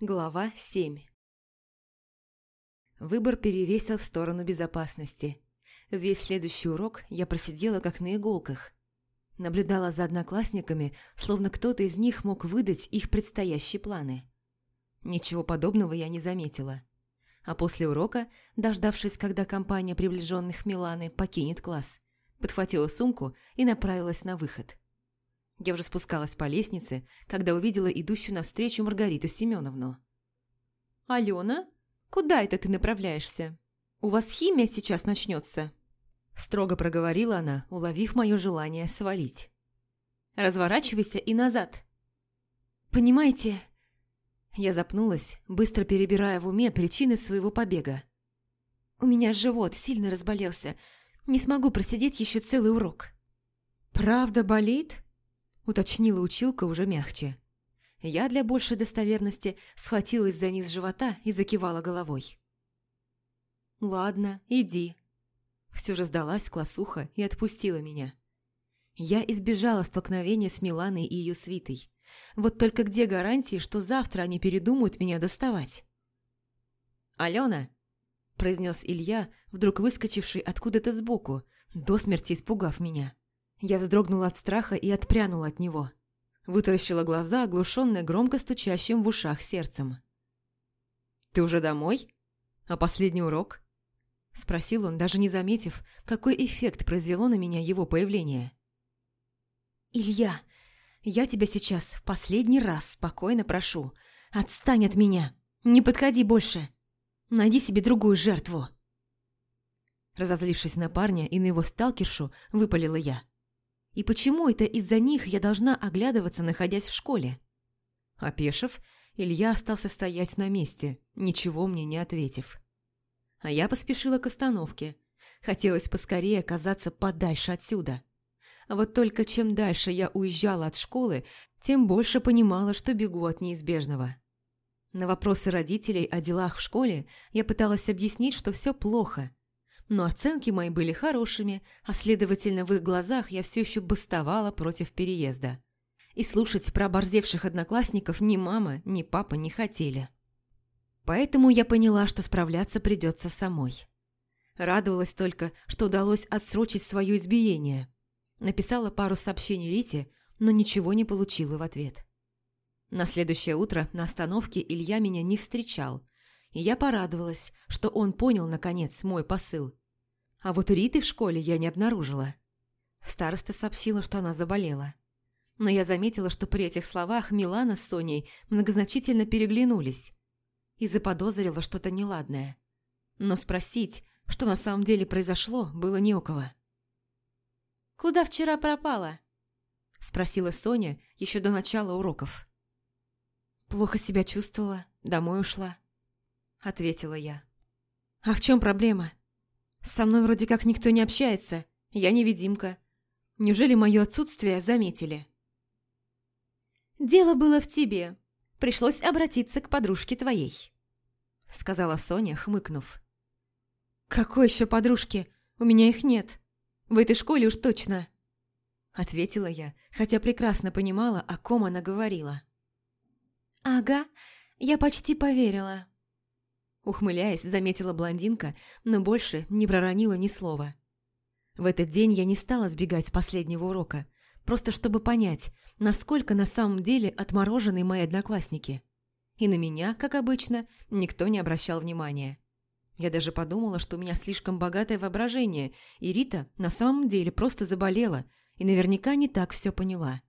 Глава 7 Выбор перевесил в сторону безопасности. Весь следующий урок я просидела как на иголках. Наблюдала за одноклассниками, словно кто-то из них мог выдать их предстоящие планы. Ничего подобного я не заметила. А после урока, дождавшись, когда компания приближенных Миланы покинет класс, подхватила сумку и направилась на выход. Я уже спускалась по лестнице, когда увидела идущую навстречу Маргариту Семеновну. «Алена, куда это ты направляешься? У вас химия сейчас начнется?» Строго проговорила она, уловив мое желание свалить. «Разворачивайся и назад!» «Понимаете, я запнулась, быстро перебирая в уме причины своего побега. «У меня живот сильно разболелся. Не смогу просидеть еще целый урок». «Правда болит?» – уточнила училка уже мягче. Я для большей достоверности схватилась за низ живота и закивала головой. «Ладно, иди». Все же сдалась классуха и отпустила меня. Я избежала столкновения с Миланой и ее свитой. Вот только где гарантии, что завтра они передумают меня доставать? «Алена!» – произнес Илья, вдруг выскочивший откуда-то сбоку, до смерти испугав меня. Я вздрогнула от страха и отпрянула от него. Вытаращила глаза, оглушенная громко стучащим в ушах сердцем. «Ты уже домой? А последний урок?» Спросил он, даже не заметив, какой эффект произвело на меня его появление. «Илья, я тебя сейчас в последний раз спокойно прошу. Отстань от меня. Не подходи больше. Найди себе другую жертву. Разозлившись на парня и на его сталкершу, выпалила я. И почему это из-за них я должна оглядываться, находясь в школе? Опешив, Илья остался стоять на месте, ничего мне не ответив. А я поспешила к остановке. Хотелось поскорее оказаться подальше отсюда. А вот только чем дальше я уезжала от школы, тем больше понимала, что бегу от неизбежного. На вопросы родителей о делах в школе я пыталась объяснить, что все плохо. Но оценки мои были хорошими, а следовательно, в их глазах я все еще бастовала против переезда. И слушать про оборзевших одноклассников ни мама, ни папа не хотели. Поэтому я поняла, что справляться придется самой. Радовалась только, что удалось отсрочить свое избиение – Написала пару сообщений Рите, но ничего не получила в ответ. На следующее утро на остановке Илья меня не встречал, и я порадовалась, что он понял, наконец, мой посыл. А вот Риты в школе я не обнаружила. Староста сообщила, что она заболела. Но я заметила, что при этих словах Милана с Соней многозначительно переглянулись и заподозрила что-то неладное. Но спросить, что на самом деле произошло, было не у кого. «Куда вчера пропала?» – спросила Соня еще до начала уроков. «Плохо себя чувствовала, домой ушла», – ответила я. «А в чем проблема? Со мной вроде как никто не общается, я невидимка. Неужели мое отсутствие заметили?» «Дело было в тебе. Пришлось обратиться к подружке твоей», – сказала Соня, хмыкнув. «Какой еще подружки? У меня их нет. В этой школе уж точно!» Ответила я, хотя прекрасно понимала, о ком она говорила. «Ага, я почти поверила». Ухмыляясь, заметила блондинка, но больше не проронила ни слова. В этот день я не стала сбегать с последнего урока, просто чтобы понять, насколько на самом деле отморожены мои одноклассники. И на меня, как обычно, никто не обращал внимания. Я даже подумала, что у меня слишком богатое воображение, и Рита на самом деле просто заболела и наверняка не так все поняла.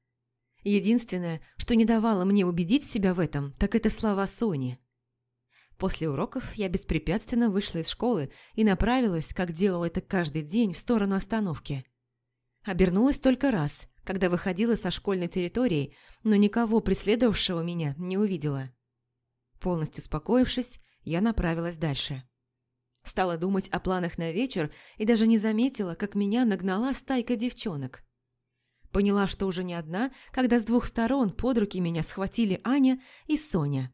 Единственное, что не давало мне убедить себя в этом, так это слова Сони. После уроков я беспрепятственно вышла из школы и направилась, как делала это каждый день, в сторону остановки. Обернулась только раз, когда выходила со школьной территории, но никого преследовавшего меня не увидела. Полностью успокоившись, я направилась дальше. Стала думать о планах на вечер и даже не заметила, как меня нагнала стайка девчонок. Поняла, что уже не одна, когда с двух сторон под руки меня схватили Аня и Соня.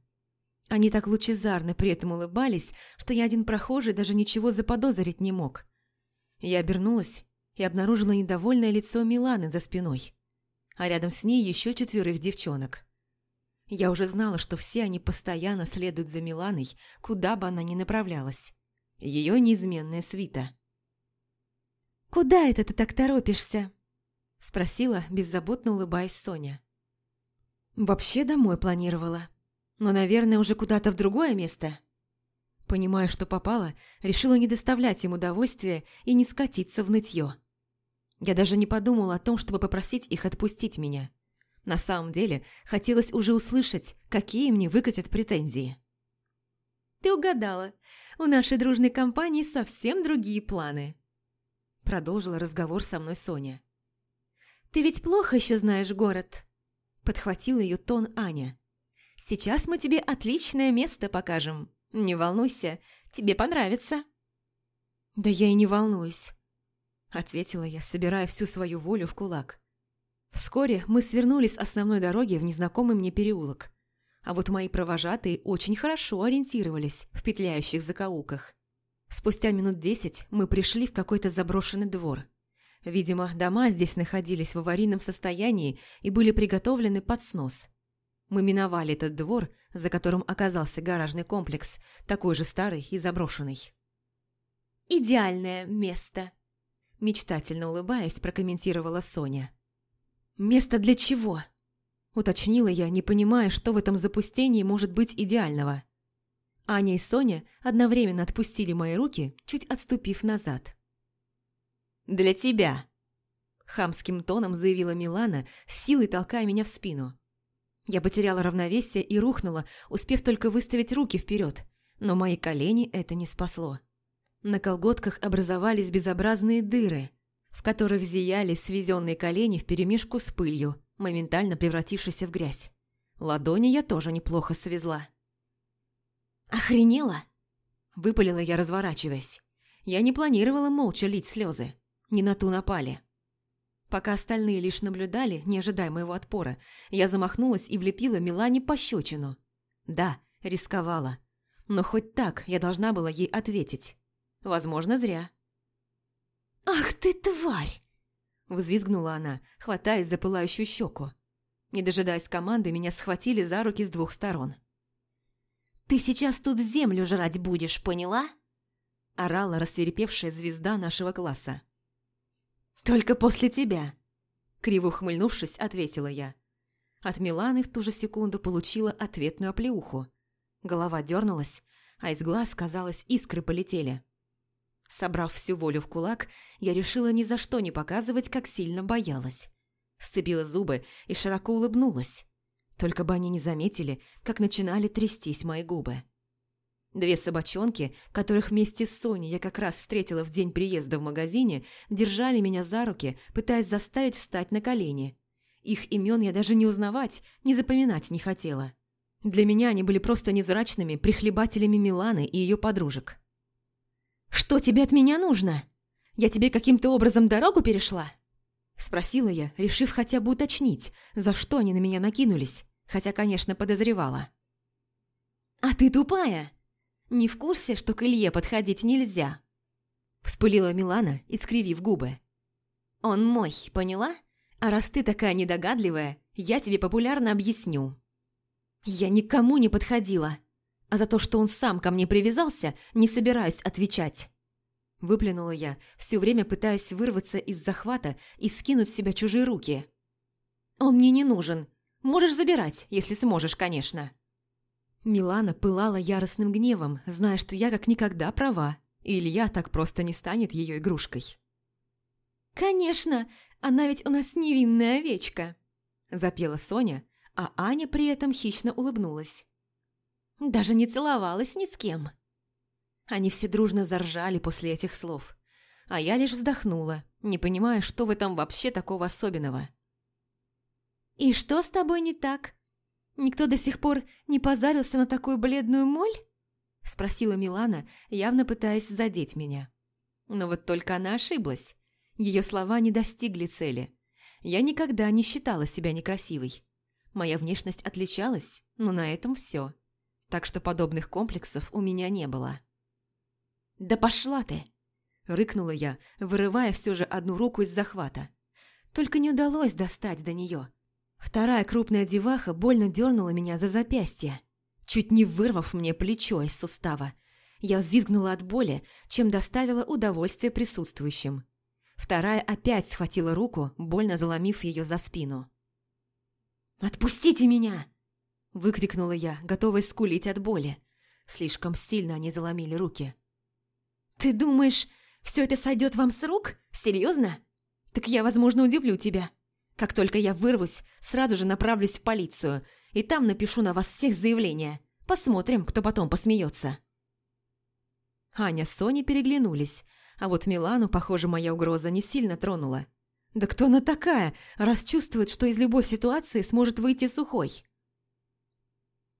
Они так лучезарно при этом улыбались, что я один прохожий даже ничего заподозрить не мог. Я обернулась и обнаружила недовольное лицо Миланы за спиной, а рядом с ней еще четверых девчонок. Я уже знала, что все они постоянно следуют за Миланой, куда бы она ни направлялась. Ее неизменная свита. «Куда это ты так торопишься?» – спросила, беззаботно улыбаясь Соня. «Вообще домой планировала. Но, наверное, уже куда-то в другое место». Понимая, что попала, решила не доставлять им удовольствия и не скатиться в нытье. Я даже не подумала о том, чтобы попросить их отпустить меня. На самом деле, хотелось уже услышать, какие мне выкатят претензии. «Ты угадала. У нашей дружной компании совсем другие планы», – продолжила разговор со мной Соня. «Ты ведь плохо еще знаешь город», – подхватила ее тон Аня. «Сейчас мы тебе отличное место покажем. Не волнуйся, тебе понравится». «Да я и не волнуюсь», – ответила я, собирая всю свою волю в кулак. Вскоре мы свернули с основной дороги в незнакомый мне переулок. А вот мои провожатые очень хорошо ориентировались в петляющих закоулках. Спустя минут десять мы пришли в какой-то заброшенный двор. Видимо, дома здесь находились в аварийном состоянии и были приготовлены под снос. Мы миновали этот двор, за которым оказался гаражный комплекс, такой же старый и заброшенный. «Идеальное место», – мечтательно улыбаясь, прокомментировала Соня. «Место для чего?» – уточнила я, не понимая, что в этом запустении может быть идеального. Аня и Соня одновременно отпустили мои руки, чуть отступив назад. «Для тебя!» – хамским тоном заявила Милана, силой толкая меня в спину. Я потеряла равновесие и рухнула, успев только выставить руки вперед, но мои колени это не спасло. На колготках образовались безобразные дыры, в которых зияли свезенные колени вперемешку с пылью, моментально превратившейся в грязь. Ладони я тоже неплохо свезла. «Охренела?» – выпалила я, разворачиваясь. Я не планировала молча лить слезы. Не на ту напали. Пока остальные лишь наблюдали, не ожидая моего отпора, я замахнулась и влепила Милане пощечину. Да, рисковала. Но хоть так я должна была ей ответить. Возможно, зря. «Ах ты, тварь!» Взвизгнула она, хватаясь за пылающую щеку. Не дожидаясь команды, меня схватили за руки с двух сторон. «Ты сейчас тут землю жрать будешь, поняла?» Орала рассверепевшая звезда нашего класса. «Только после тебя!» Криво ухмыльнувшись, ответила я. От Миланы в ту же секунду получила ответную оплеуху. Голова дернулась, а из глаз, казалось, искры полетели. Собрав всю волю в кулак, я решила ни за что не показывать, как сильно боялась. Сцепила зубы и широко улыбнулась. Только бы они не заметили, как начинали трястись мои губы. Две собачонки, которых вместе с Соней я как раз встретила в день приезда в магазине, держали меня за руки, пытаясь заставить встать на колени. Их имен я даже не узнавать, не запоминать не хотела. Для меня они были просто невзрачными прихлебателями Миланы и ее подружек. «Что тебе от меня нужно? Я тебе каким-то образом дорогу перешла?» Спросила я, решив хотя бы уточнить, за что они на меня накинулись, хотя, конечно, подозревала. «А ты тупая! Не в курсе, что к Илье подходить нельзя?» Вспылила Милана, искривив губы. «Он мой, поняла? А раз ты такая недогадливая, я тебе популярно объясню». «Я никому не подходила!» А за то, что он сам ко мне привязался, не собираюсь отвечать. Выплюнула я, все время пытаясь вырваться из захвата и скинуть в себя чужие руки. «Он мне не нужен. Можешь забирать, если сможешь, конечно». Милана пылала яростным гневом, зная, что я как никогда права, и Илья так просто не станет ее игрушкой. «Конечно, она ведь у нас невинная овечка», – запела Соня, а Аня при этом хищно улыбнулась. Даже не целовалась ни с кем. Они все дружно заржали после этих слов, а я лишь вздохнула, не понимая, что в этом вообще такого особенного. «И что с тобой не так? Никто до сих пор не позарился на такую бледную моль?» Спросила Милана, явно пытаясь задеть меня. Но вот только она ошиблась. Ее слова не достигли цели. Я никогда не считала себя некрасивой. Моя внешность отличалась, но на этом все так что подобных комплексов у меня не было. «Да пошла ты!» – рыкнула я, вырывая все же одну руку из захвата. Только не удалось достать до нее. Вторая крупная деваха больно дернула меня за запястье, чуть не вырвав мне плечо из сустава. Я взвизгнула от боли, чем доставила удовольствие присутствующим. Вторая опять схватила руку, больно заломив ее за спину. «Отпустите меня!» – выкрикнула я, готовая скулить от боли. Слишком сильно они заломили руки. «Ты думаешь, все это сойдет вам с рук? Серьезно? Так я, возможно, удивлю тебя. Как только я вырвусь, сразу же направлюсь в полицию, и там напишу на вас всех заявление. Посмотрим, кто потом посмеется». Аня с Соней переглянулись, а вот Милану, похоже, моя угроза не сильно тронула. Да кто она такая, раз чувствует, что из любой ситуации сможет выйти сухой?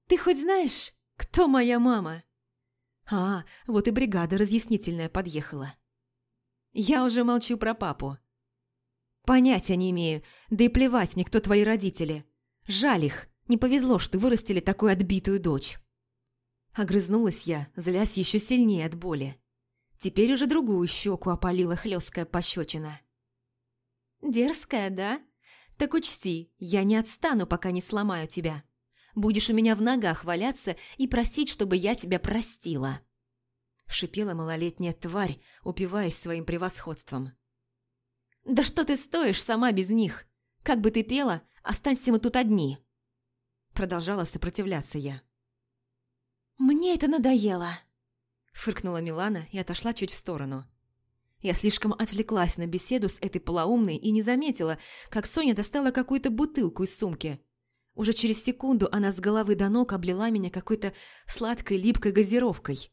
«Ты хоть знаешь, кто моя мама?» А, вот и бригада разъяснительная подъехала. Я уже молчу про папу. Понятия не имею, да и плевать мне, кто твои родители. Жаль их, не повезло, что вырастили такую отбитую дочь. Огрызнулась я, злясь еще сильнее от боли. Теперь уже другую щеку опалила хлесткая пощечина. «Дерзкая, да? Так учти, я не отстану, пока не сломаю тебя. Будешь у меня в ногах валяться и просить, чтобы я тебя простила». Шипела малолетняя тварь, упиваясь своим превосходством. «Да что ты стоишь сама без них? Как бы ты пела, останься мы тут одни!» Продолжала сопротивляться я. «Мне это надоело!» Фыркнула Милана и отошла чуть в сторону. Я слишком отвлеклась на беседу с этой полоумной и не заметила, как Соня достала какую-то бутылку из сумки. Уже через секунду она с головы до ног облила меня какой-то сладкой липкой газировкой.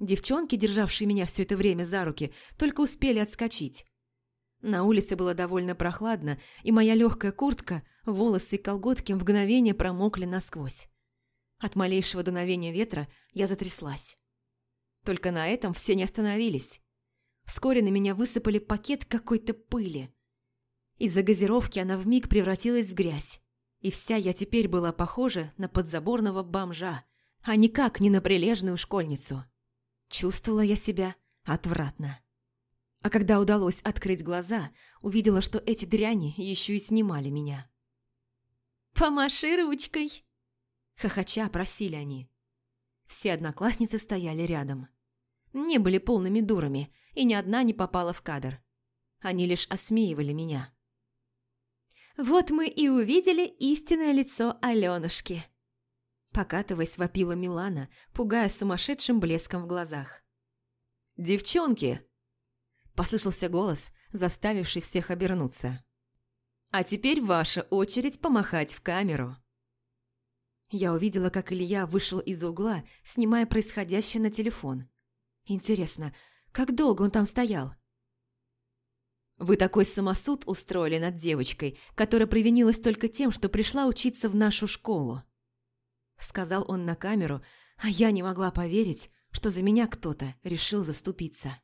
Девчонки, державшие меня все это время за руки, только успели отскочить. На улице было довольно прохладно, и моя легкая куртка, волосы и колготки в мгновение промокли насквозь. От малейшего дуновения ветра я затряслась. Только на этом все не остановились. Вскоре на меня высыпали пакет какой-то пыли. Из-за газировки она вмиг превратилась в грязь. И вся я теперь была похожа на подзаборного бомжа, а никак не на прилежную школьницу. Чувствовала я себя отвратно. А когда удалось открыть глаза, увидела, что эти дряни еще и снимали меня. «Помаши ручкой!» Хохоча просили они. Все одноклассницы стояли рядом. Не были полными дурами, и ни одна не попала в кадр. Они лишь осмеивали меня. «Вот мы и увидели истинное лицо Алёнушки!» Покатываясь, вопила Милана, пугая сумасшедшим блеском в глазах. «Девчонки!» Послышался голос, заставивший всех обернуться. «А теперь ваша очередь помахать в камеру!» Я увидела, как Илья вышел из угла, снимая происходящее на телефон. Интересно, как долго он там стоял? «Вы такой самосуд устроили над девочкой, которая провинилась только тем, что пришла учиться в нашу школу», сказал он на камеру, а я не могла поверить, что за меня кто-то решил заступиться.